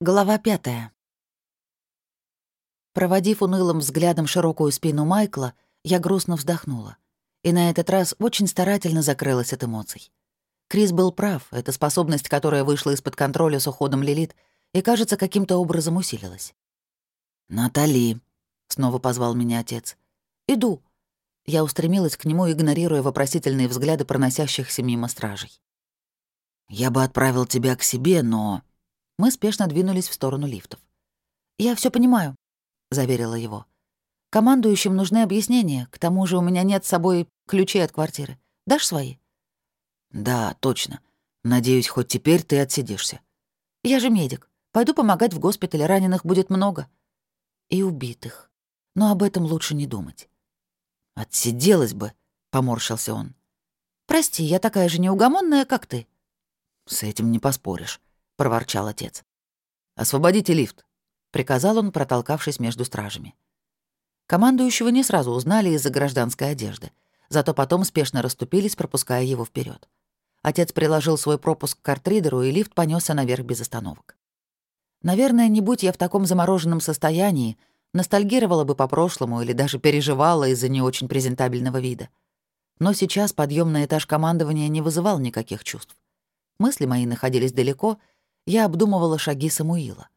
Глава пятая. Проводив унылым взглядом широкую спину Майкла, я грустно вздохнула. И на этот раз очень старательно закрылась от эмоций. Крис был прав, это способность, которая вышла из-под контроля с уходом Лилит и, кажется, каким-то образом усилилась. «Натали», — снова позвал меня отец. «Иду». Я устремилась к нему, игнорируя вопросительные взгляды проносящихся мимо стражей. «Я бы отправил тебя к себе, но...» Мы спешно двинулись в сторону лифтов. «Я все понимаю», — заверила его. «Командующим нужны объяснения. К тому же у меня нет с собой ключей от квартиры. Дашь свои?» «Да, точно. Надеюсь, хоть теперь ты отсидишься». «Я же медик. Пойду помогать в госпитале. Раненых будет много». «И убитых. Но об этом лучше не думать». «Отсиделась бы», — поморщился он. «Прости, я такая же неугомонная, как ты». «С этим не поспоришь» проворчал отец. «Освободите лифт», — приказал он, протолкавшись между стражами. Командующего не сразу узнали из-за гражданской одежды, зато потом спешно расступились, пропуская его вперед. Отец приложил свой пропуск к картридеру, и лифт понесся наверх без остановок. Наверное, не будь я в таком замороженном состоянии, ностальгировала бы по прошлому или даже переживала из-за не очень презентабельного вида. Но сейчас подъем на этаж командования не вызывал никаких чувств. Мысли мои находились далеко, я обдумывала шаги Самуила.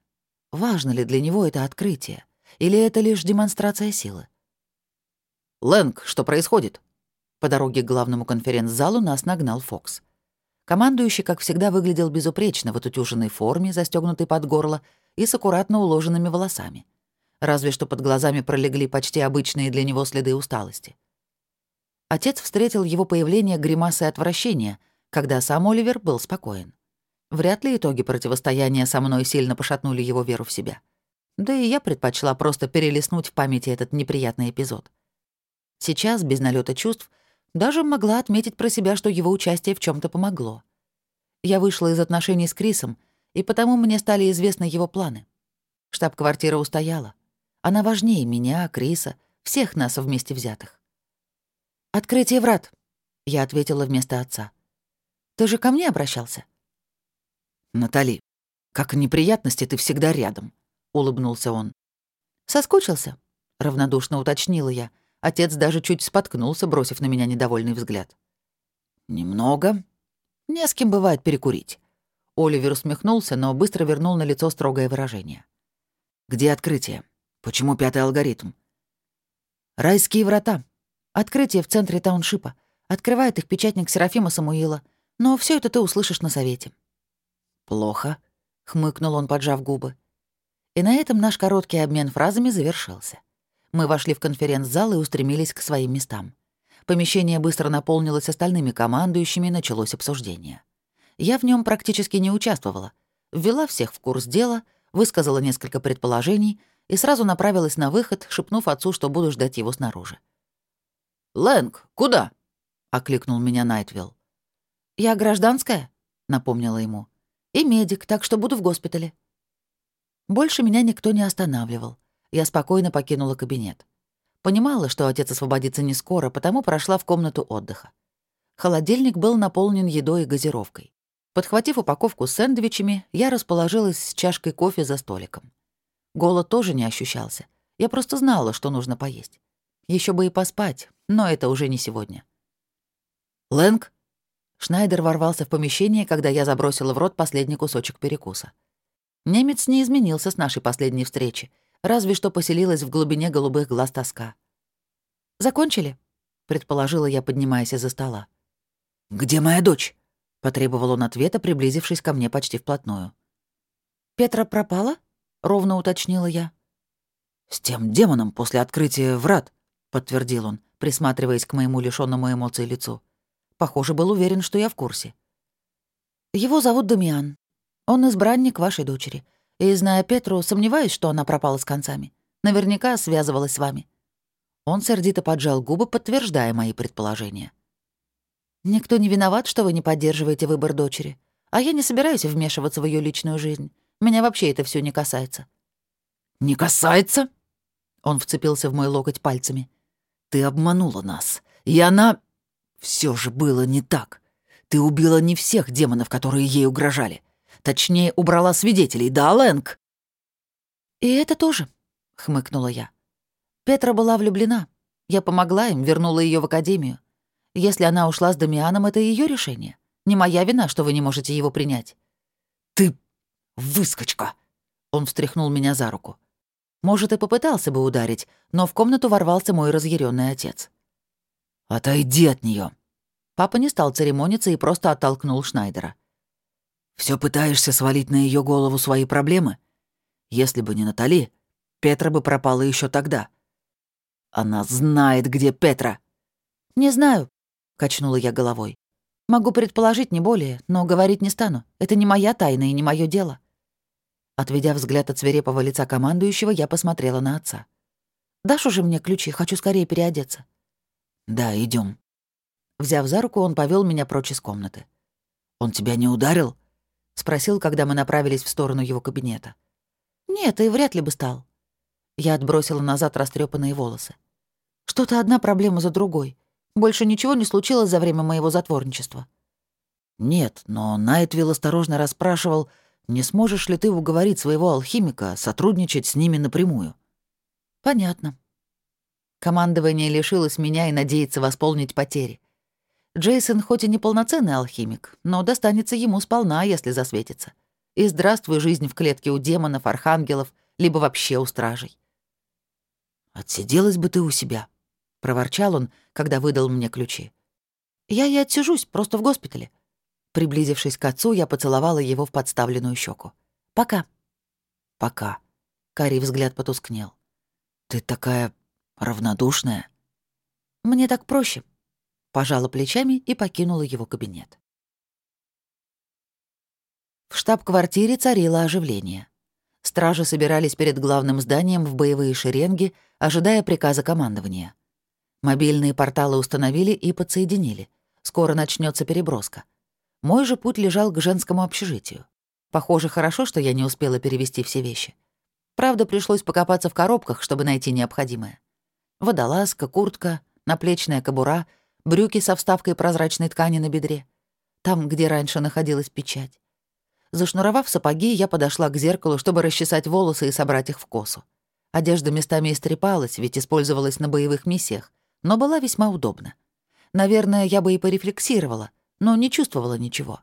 Важно ли для него это открытие? Или это лишь демонстрация силы? «Лэнг, что происходит?» По дороге к главному конференц-залу нас нагнал Фокс. Командующий, как всегда, выглядел безупречно в отутюженной форме, застегнутой под горло и с аккуратно уложенными волосами. Разве что под глазами пролегли почти обычные для него следы усталости. Отец встретил его появление гримасой отвращения, когда сам Оливер был спокоен. Вряд ли итоги противостояния со мной сильно пошатнули его веру в себя. Да и я предпочла просто перелистнуть в памяти этот неприятный эпизод. Сейчас, без налета чувств, даже могла отметить про себя, что его участие в чем то помогло. Я вышла из отношений с Крисом, и потому мне стали известны его планы. Штаб-квартира устояла. Она важнее меня, Криса, всех нас вместе взятых. «Открытие врат», — я ответила вместо отца. «Ты же ко мне обращался?» «Натали, как неприятности ты всегда рядом», — улыбнулся он. «Соскучился?» — равнодушно уточнила я. Отец даже чуть споткнулся, бросив на меня недовольный взгляд. «Немного. Не с кем бывает перекурить». Оливер усмехнулся, но быстро вернул на лицо строгое выражение. «Где открытие? Почему пятый алгоритм?» «Райские врата. Открытие в центре тауншипа. Открывает их печатник Серафима Самуила. Но все это ты услышишь на совете». «Плохо», — хмыкнул он, поджав губы. И на этом наш короткий обмен фразами завершился. Мы вошли в конференц-зал и устремились к своим местам. Помещение быстро наполнилось остальными командующими, началось обсуждение. Я в нем практически не участвовала. Ввела всех в курс дела, высказала несколько предположений и сразу направилась на выход, шепнув отцу, что буду ждать его снаружи. «Лэнг, куда?» — окликнул меня Найтвилл. «Я гражданская», — напомнила ему и медик, так что буду в госпитале». Больше меня никто не останавливал. Я спокойно покинула кабинет. Понимала, что отец освободится не скоро, потому прошла в комнату отдыха. Холодильник был наполнен едой и газировкой. Подхватив упаковку с сэндвичами, я расположилась с чашкой кофе за столиком. Голод тоже не ощущался. Я просто знала, что нужно поесть. Еще бы и поспать, но это уже не сегодня. «Лэнг?» Шнайдер ворвался в помещение, когда я забросила в рот последний кусочек перекуса. Немец не изменился с нашей последней встречи, разве что поселилась в глубине голубых глаз тоска. «Закончили?» — предположила я, поднимаясь из-за стола. «Где моя дочь?» — потребовал он ответа, приблизившись ко мне почти вплотную. «Петра пропала?» — ровно уточнила я. «С тем демоном после открытия врат», — подтвердил он, присматриваясь к моему лишённому эмоций лицу. Похоже, был уверен, что я в курсе. Его зовут Дамиан. Он избранник вашей дочери. И, зная Петру, сомневаюсь, что она пропала с концами. Наверняка связывалась с вами. Он сердито поджал губы, подтверждая мои предположения. «Никто не виноват, что вы не поддерживаете выбор дочери. А я не собираюсь вмешиваться в ее личную жизнь. Меня вообще это все не касается». «Не касается?» Он вцепился в мой локоть пальцами. «Ты обманула нас. И она...» Все же было не так. Ты убила не всех демонов, которые ей угрожали. Точнее, убрала свидетелей, да, Лэнг?» «И это тоже», — хмыкнула я. Петра была влюблена. Я помогла им, вернула ее в академию. Если она ушла с Дамианом, это ее решение. Не моя вина, что вы не можете его принять. «Ты выскочка!» Он встряхнул меня за руку. Может, и попытался бы ударить, но в комнату ворвался мой разъяренный отец. «Отойди от нее. Папа не стал церемониться и просто оттолкнул Шнайдера. Все пытаешься свалить на ее голову свои проблемы? Если бы не Натали, Петра бы пропала еще тогда. Она знает, где Петра. Не знаю, качнула я головой. Могу предположить не более, но говорить не стану. Это не моя тайна и не мое дело. Отведя взгляд от свирепого лица командующего, я посмотрела на отца. «Дашь уже мне ключи? Хочу скорее переодеться». «Да, идем. Взяв за руку, он повел меня прочь из комнаты. «Он тебя не ударил?» — спросил, когда мы направились в сторону его кабинета. «Нет, и вряд ли бы стал». Я отбросила назад растрепанные волосы. «Что-то одна проблема за другой. Больше ничего не случилось за время моего затворничества». «Нет, но Найтвилл осторожно расспрашивал, не сможешь ли ты уговорить своего алхимика сотрудничать с ними напрямую?» «Понятно». Командование лишилось меня и надеется восполнить потери. Джейсон хоть и не полноценный алхимик, но достанется ему сполна, если засветится. И здравствуй жизнь в клетке у демонов, архангелов, либо вообще у стражей. «Отсиделась бы ты у себя», — проворчал он, когда выдал мне ключи. «Я и отсижусь, просто в госпитале». Приблизившись к отцу, я поцеловала его в подставленную щеку. «Пока». «Пока». Карий взгляд потускнел. «Ты такая равнодушная». «Мне так проще», — пожала плечами и покинула его кабинет. В штаб-квартире царило оживление. Стражи собирались перед главным зданием в боевые шеренги, ожидая приказа командования. Мобильные порталы установили и подсоединили. Скоро начнется переброска. Мой же путь лежал к женскому общежитию. Похоже, хорошо, что я не успела перевести все вещи. Правда, пришлось покопаться в коробках, чтобы найти необходимое. Водолазка, куртка, наплечная кобура, брюки со вставкой прозрачной ткани на бедре. Там, где раньше находилась печать. Зашнуровав сапоги, я подошла к зеркалу, чтобы расчесать волосы и собрать их в косу. Одежда местами истрепалась, ведь использовалась на боевых миссиях, но была весьма удобна. Наверное, я бы и порефлексировала, но не чувствовала ничего.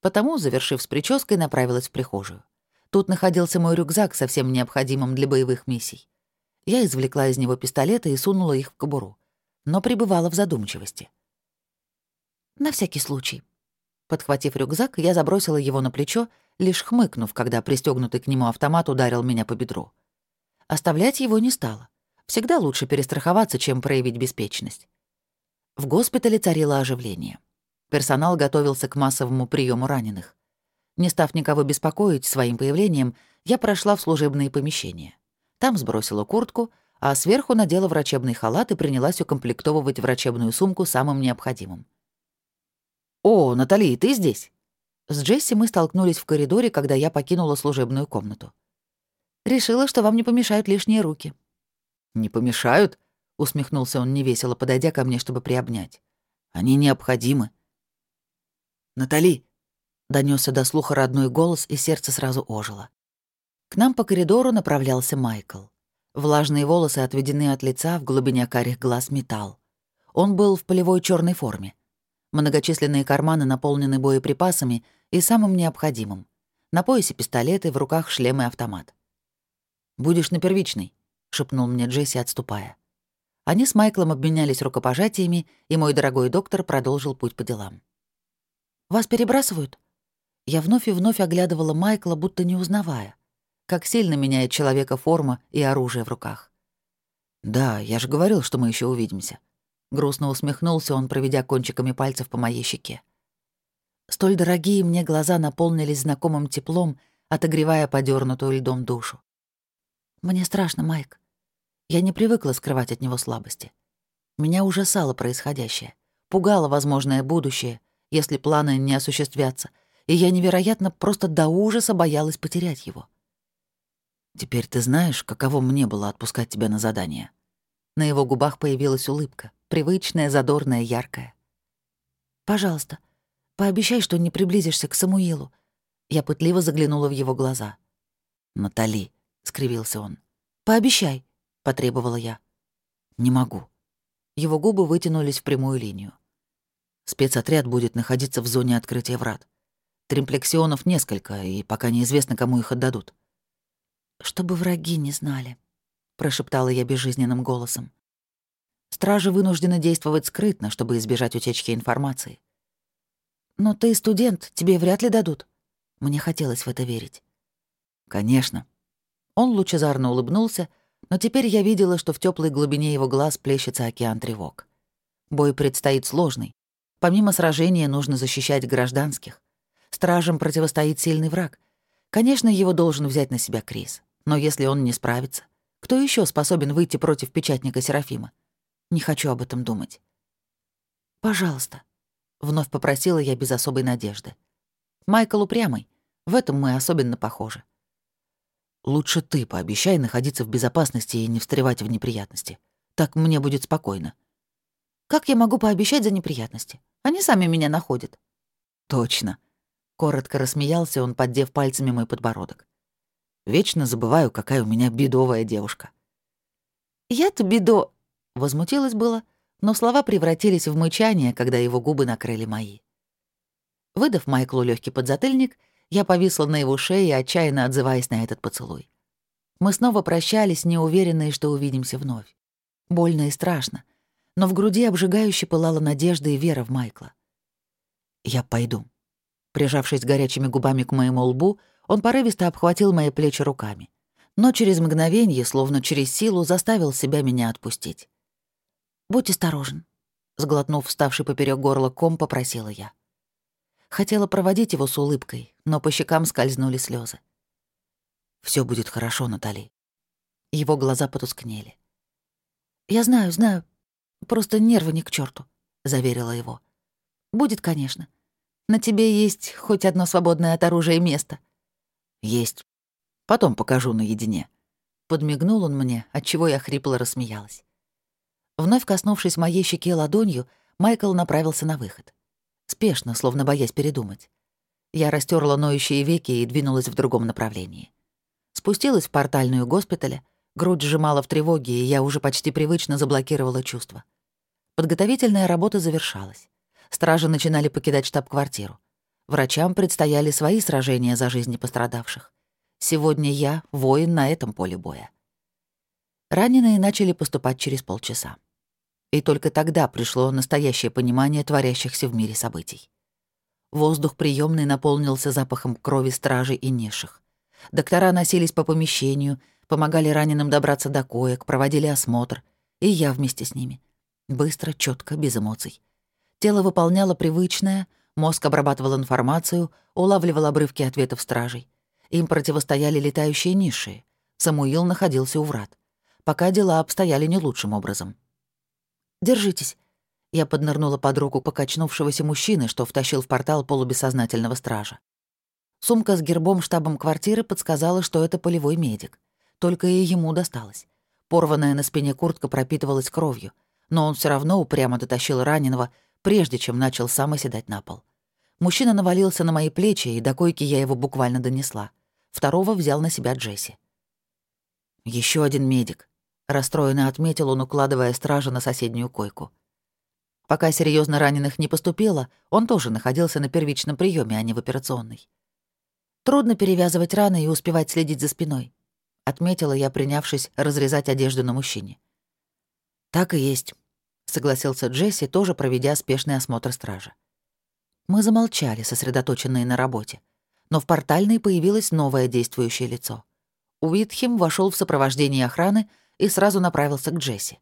Потому, завершив с прической, направилась в прихожую. Тут находился мой рюкзак со всем необходимым для боевых миссий. Я извлекла из него пистолеты и сунула их в кобуру, но пребывала в задумчивости. На всякий случай, Подхватив рюкзак, я забросила его на плечо, лишь хмыкнув, когда пристегнутый к нему автомат ударил меня по бедру. Оставлять его не стало. Всегда лучше перестраховаться, чем проявить беспечность. В госпитале царило оживление. Персонал готовился к массовому приему раненых. Не став никого беспокоить своим появлением, я прошла в служебные помещения. Там сбросила куртку, а сверху надела врачебный халат и принялась укомплектовывать врачебную сумку самым необходимым. «О, Натали, ты здесь?» С Джесси мы столкнулись в коридоре, когда я покинула служебную комнату. «Решила, что вам не помешают лишние руки». «Не помешают?» — усмехнулся он невесело, подойдя ко мне, чтобы приобнять. «Они необходимы». «Натали!» — донесся до слуха родной голос, и сердце сразу ожило. К нам по коридору направлялся Майкл. Влажные волосы отведены от лица, в глубине карих глаз металл. Он был в полевой черной форме. Многочисленные карманы наполнены боеприпасами и самым необходимым. На поясе пистолеты, в руках шлем и автомат. «Будешь на первичной», — шепнул мне Джесси, отступая. Они с Майклом обменялись рукопожатиями, и мой дорогой доктор продолжил путь по делам. «Вас перебрасывают?» Я вновь и вновь оглядывала Майкла, будто не узнавая. Как сильно меняет человека форма и оружие в руках. «Да, я же говорил, что мы еще увидимся», Грустно усмехнулся он, проведя кончиками пальцев по моей щеке. Столь дорогие мне глаза наполнились знакомым теплом, отогревая подернутую льдом душу. Мне страшно, Майк. Я не привыкла скрывать от него слабости. Меня ужасало происходящее, пугало возможное будущее, если планы не осуществятся, и я невероятно просто до ужаса боялась потерять его. «Теперь ты знаешь, каково мне было отпускать тебя на задание?» На его губах появилась улыбка привычная, задорная, яркая. «Пожалуйста, пообещай, что не приблизишься к Самуилу. Я пытливо заглянула в его глаза. «Натали», — скривился он. «Пообещай», — потребовала я. «Не могу». Его губы вытянулись в прямую линию. Спецотряд будет находиться в зоне открытия врат. Тримплексионов несколько, и пока неизвестно, кому их отдадут. «Чтобы враги не знали», — прошептала я безжизненным голосом. «Стражи вынуждены действовать скрытно, чтобы избежать утечки информации. Но ты студент, тебе вряд ли дадут». Мне хотелось в это верить. «Конечно». Он лучезарно улыбнулся, но теперь я видела, что в теплой глубине его глаз плещется океан тревог. Бой предстоит сложный. Помимо сражения нужно защищать гражданских. Стражам противостоит сильный враг. Конечно, его должен взять на себя Крис. Но если он не справится, кто еще способен выйти против печатника Серафима? Не хочу об этом думать. «Пожалуйста», — вновь попросила я без особой надежды. Майкл упрямый. В этом мы особенно похожи. Лучше ты пообещай находиться в безопасности и не встревать в неприятности. Так мне будет спокойно. Как я могу пообещать за неприятности? Они сами меня находят. Точно. Коротко рассмеялся он, поддев пальцами мой подбородок. Вечно забываю, какая у меня бедовая девушка. Я-то бедо... Возмутилась было, но слова превратились в мычание, когда его губы накрыли мои. Выдав Майклу легкий подзатыльник, я повисла на его шее, отчаянно отзываясь на этот поцелуй. Мы снова прощались, неуверенные, что увидимся вновь. Больно и страшно, но в груди обжигающе пылала надежда и вера в Майкла. «Я пойду». Прижавшись горячими губами к моему лбу, он порывисто обхватил мои плечи руками, но через мгновение, словно через силу, заставил себя меня отпустить. «Будь осторожен», — сглотнув вставший поперек горла ком, попросила я. Хотела проводить его с улыбкой, но по щекам скользнули слезы. Все будет хорошо, Натали». Его глаза потускнели. «Я знаю, знаю. Просто нервы не к черту, заверила его. «Будет, конечно. На тебе есть хоть одно свободное от оружия место». «Есть. Потом покажу наедине». Подмигнул он мне, отчего я хрипло рассмеялась. Вновь коснувшись моей щеки ладонью, Майкл направился на выход спешно, словно боясь передумать. Я растерла ноющие веки и двинулась в другом направлении. Спустилась в портальную госпиталя, грудь сжимала в тревоге, и я уже почти привычно заблокировала чувства. Подготовительная работа завершалась. Стражи начинали покидать штаб-квартиру. Врачам предстояли свои сражения за жизни пострадавших. Сегодня я — воин на этом поле боя. Раненые начали поступать через полчаса. И только тогда пришло настоящее понимание творящихся в мире событий. Воздух приемный наполнился запахом крови стражей и неших. Доктора носились по помещению, помогали раненым добраться до коек, проводили осмотр, и я вместе с ними. Быстро, четко, без эмоций. Тело выполняло привычное, мозг обрабатывал информацию, улавливал обрывки ответов стражей. Им противостояли летающие ниши. Самуил находился у врат. Пока дела обстояли не лучшим образом. Держитесь». Я поднырнула под руку покачнувшегося мужчины, что втащил в портал полубессознательного стража. Сумка с гербом штабом квартиры подсказала, что это полевой медик. Только и ему досталось. Порванная на спине куртка пропитывалась кровью, но он все равно упрямо дотащил раненого, прежде чем начал сам оседать на пол. Мужчина навалился на мои плечи, и до койки я его буквально донесла. Второго взял на себя Джесси. Еще один медик», Расстроенно отметил он, укладывая стража на соседнюю койку. Пока серьезно раненых не поступило, он тоже находился на первичном приеме, а не в операционной. Трудно перевязывать раны и успевать следить за спиной, отметила я, принявшись разрезать одежду на мужчине. Так и есть, согласился Джесси, тоже проведя спешный осмотр стража. Мы замолчали, сосредоточенные на работе, но в портальной появилось новое действующее лицо. Уитхем вошел в сопровождении охраны, и сразу направился к Джесси.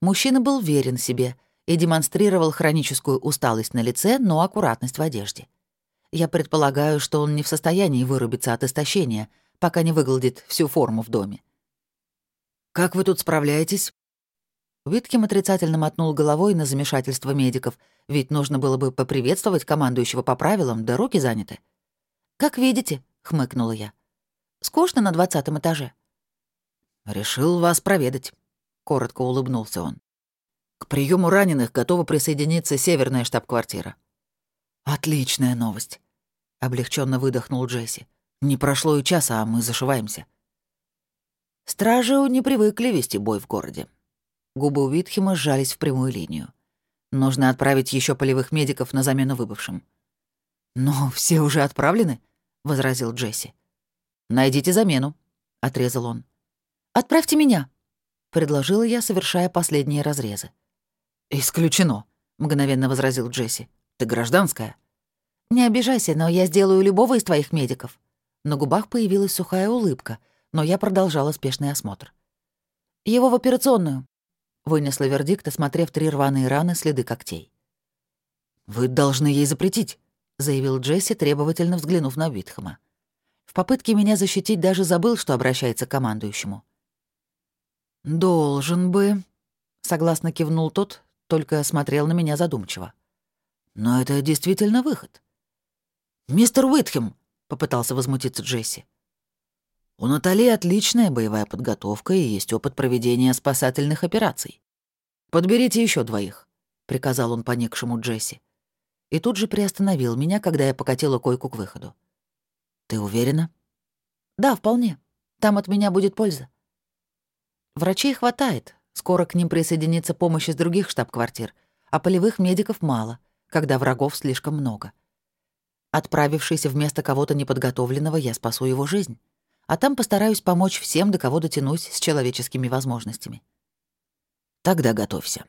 Мужчина был верен себе и демонстрировал хроническую усталость на лице, но аккуратность в одежде. Я предполагаю, что он не в состоянии вырубиться от истощения, пока не выгладит всю форму в доме. «Как вы тут справляетесь?» Витким отрицательно мотнул головой на замешательство медиков, ведь нужно было бы поприветствовать командующего по правилам, да руки заняты. «Как видите», — хмыкнула я. «Скучно на двадцатом этаже». «Решил вас проведать», — коротко улыбнулся он. «К приему раненых готова присоединиться северная штаб-квартира». «Отличная новость». облегченно выдохнул Джесси. «Не прошло и часа, а мы зашиваемся». Стражи не привыкли вести бой в городе. Губы Уитхема сжались в прямую линию. Нужно отправить еще полевых медиков на замену выбывшим. «Но все уже отправлены», — возразил Джесси. «Найдите замену», — отрезал он. «Отправьте меня», — предложила я, совершая последние разрезы. «Исключено», — мгновенно возразил Джесси. «Ты гражданская». «Не обижайся, но я сделаю любого из твоих медиков». На губах появилась сухая улыбка, но я продолжала спешный осмотр. «Его в операционную», — вынесла вердикт, осмотрев три рваные раны, следы когтей. «Вы должны ей запретить», — заявил Джесси, требовательно взглянув на Витхэма. В попытке меня защитить даже забыл, что обращается к командующему. «Должен бы», — согласно кивнул тот, только смотрел на меня задумчиво. «Но это действительно выход». «Мистер Уитхем», — попытался возмутиться Джесси. «У Натали отличная боевая подготовка и есть опыт проведения спасательных операций. Подберите еще двоих», — приказал он поникшему Джесси. И тут же приостановил меня, когда я покатила койку к выходу. «Ты уверена?» «Да, вполне. Там от меня будет польза». Врачей хватает, скоро к ним присоединится помощь из других штаб-квартир, а полевых медиков мало, когда врагов слишком много. Отправившись вместо кого-то неподготовленного, я спасу его жизнь, а там постараюсь помочь всем, до кого дотянусь с человеческими возможностями. Тогда готовься.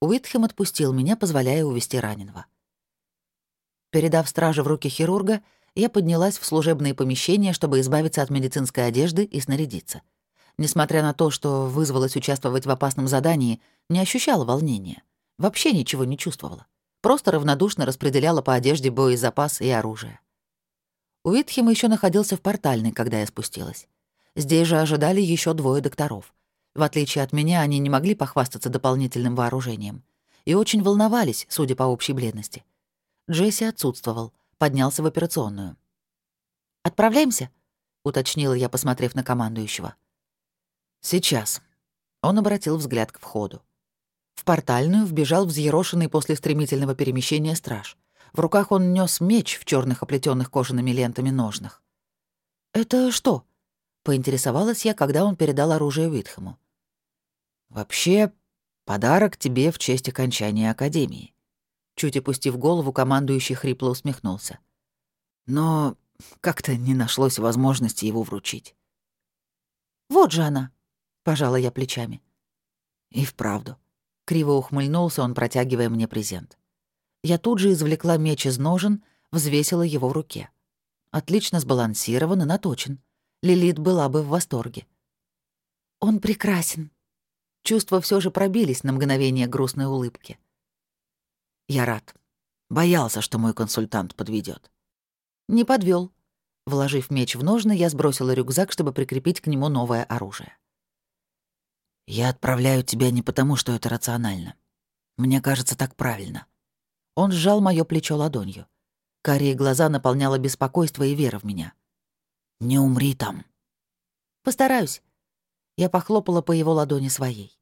Уитхем отпустил меня, позволяя увести раненого. Передав страже в руки хирурга, я поднялась в служебные помещения, чтобы избавиться от медицинской одежды и снарядиться — Несмотря на то, что вызвалась участвовать в опасном задании, не ощущала волнения. Вообще ничего не чувствовала. Просто равнодушно распределяла по одежде боезапас и оружие. Уитхем еще находился в портальной, когда я спустилась. Здесь же ожидали еще двое докторов. В отличие от меня, они не могли похвастаться дополнительным вооружением. И очень волновались, судя по общей бледности. Джесси отсутствовал, поднялся в операционную. «Отправляемся?» — уточнила я, посмотрев на командующего. «Сейчас». Он обратил взгляд к входу. В портальную вбежал взъерошенный после стремительного перемещения страж. В руках он нес меч в черных оплетенных кожаными лентами ножнах. «Это что?» — поинтересовалась я, когда он передал оружие Уитхэму. «Вообще, подарок тебе в честь окончания Академии». Чуть опустив голову, командующий хрипло усмехнулся. «Но как-то не нашлось возможности его вручить». «Вот же она!» Пожала я плечами. И вправду. Криво ухмыльнулся он, протягивая мне презент. Я тут же извлекла меч из ножен, взвесила его в руке. Отлично сбалансирован и наточен. Лилит была бы в восторге. «Он прекрасен». Чувства все же пробились на мгновение грустной улыбки. «Я рад. Боялся, что мой консультант подведет. Не подвел. Вложив меч в ножны, я сбросила рюкзак, чтобы прикрепить к нему новое оружие. «Я отправляю тебя не потому, что это рационально. Мне кажется, так правильно». Он сжал моё плечо ладонью. Карие глаза наполняло беспокойство и вера в меня. «Не умри там». «Постараюсь». Я похлопала по его ладони своей.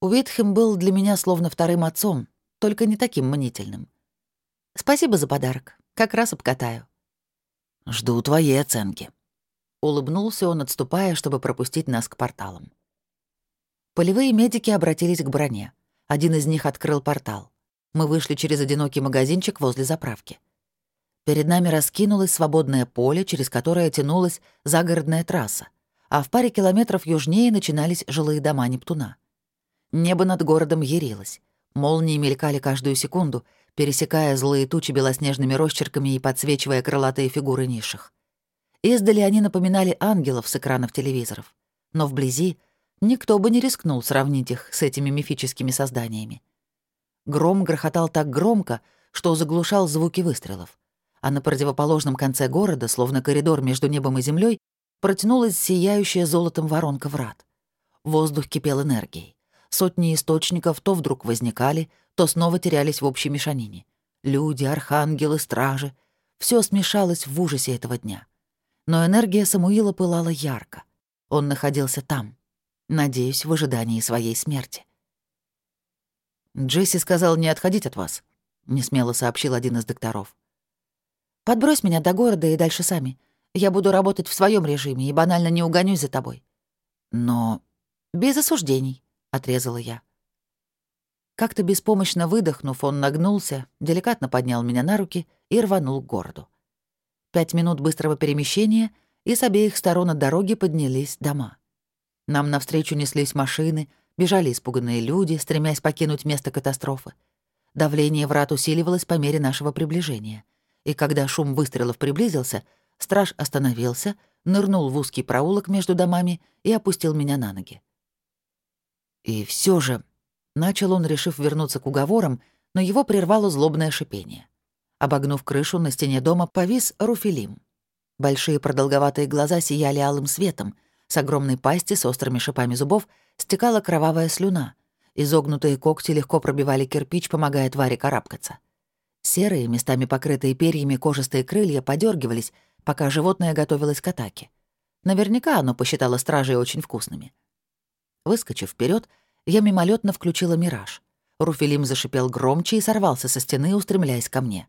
Уитхэм был для меня словно вторым отцом, только не таким мнительным. «Спасибо за подарок. Как раз обкатаю». «Жду твоей оценки». Улыбнулся он, отступая, чтобы пропустить нас к порталам. Полевые медики обратились к броне. Один из них открыл портал. Мы вышли через одинокий магазинчик возле заправки. Перед нами раскинулось свободное поле, через которое тянулась загородная трасса, а в паре километров южнее начинались жилые дома Нептуна. Небо над городом ярилось. Молнии мелькали каждую секунду, пересекая злые тучи белоснежными росчерками и подсвечивая крылатые фигуры низших. Издали они напоминали ангелов с экранов телевизоров. Но вблизи — Никто бы не рискнул сравнить их с этими мифическими созданиями. Гром грохотал так громко, что заглушал звуки выстрелов. А на противоположном конце города, словно коридор между небом и землей, протянулась сияющая золотом воронка врат. Воздух кипел энергией. Сотни источников то вдруг возникали, то снова терялись в общей мешанине. Люди, архангелы, стражи — все смешалось в ужасе этого дня. Но энергия Самуила пылала ярко. Он находился там, Надеюсь, в ожидании своей смерти. «Джесси сказал не отходить от вас», — несмело сообщил один из докторов. Подбрось меня до города и дальше сами. Я буду работать в своем режиме и банально не угонюсь за тобой». «Но...» «Без осуждений», — отрезала я. Как-то беспомощно выдохнув, он нагнулся, деликатно поднял меня на руки и рванул к городу. Пять минут быстрого перемещения, и с обеих сторон от дороги поднялись дома. Нам навстречу неслись машины, бежали испуганные люди, стремясь покинуть место катастрофы. Давление врат усиливалось по мере нашего приближения. И когда шум выстрелов приблизился, страж остановился, нырнул в узкий проулок между домами и опустил меня на ноги. И все же, начал он, решив вернуться к уговорам, но его прервало злобное шипение. Обогнув крышу, на стене дома повис Руфилим. Большие продолговатые глаза сияли алым светом, с огромной пасти с острыми шипами зубов стекала кровавая слюна. Изогнутые когти легко пробивали кирпич, помогая твари карабкаться. Серые, местами покрытые перьями кожистые крылья подергивались, пока животное готовилось к атаке. Наверняка оно посчитало стражей очень вкусными. Выскочив вперед, я мимолетно включила мираж. Руфилим зашипел громче и сорвался со стены, устремляясь ко мне.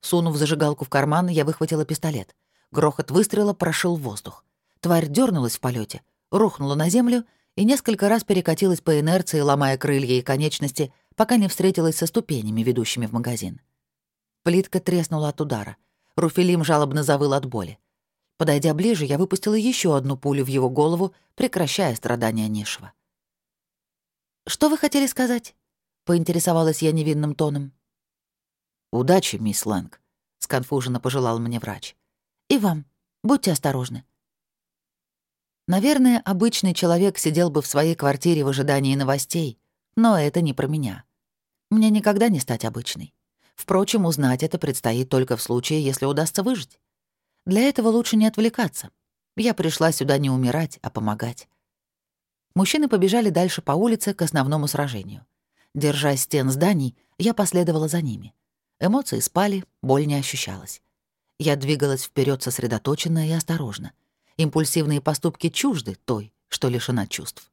Сунув зажигалку в карман, я выхватила пистолет. Грохот выстрела прошил воздух. Тварь дернулась в полете, рухнула на землю и несколько раз перекатилась по инерции, ломая крылья и конечности, пока не встретилась со ступенями, ведущими в магазин. Плитка треснула от удара. Руфилим жалобно завыл от боли. Подойдя ближе, я выпустила еще одну пулю в его голову, прекращая страдания низшего. «Что вы хотели сказать?» — поинтересовалась я невинным тоном. «Удачи, мисс Лэнг», — сконфуженно пожелал мне врач. «И вам. Будьте осторожны». Наверное, обычный человек сидел бы в своей квартире в ожидании новостей, но это не про меня. Мне никогда не стать обычной. Впрочем, узнать это предстоит только в случае, если удастся выжить. Для этого лучше не отвлекаться. Я пришла сюда не умирать, а помогать. Мужчины побежали дальше по улице к основному сражению. Держась стен зданий, я последовала за ними. Эмоции спали, боль не ощущалась. Я двигалась вперед сосредоточенно и осторожно. Импульсивные поступки чужды той, что лишена чувств.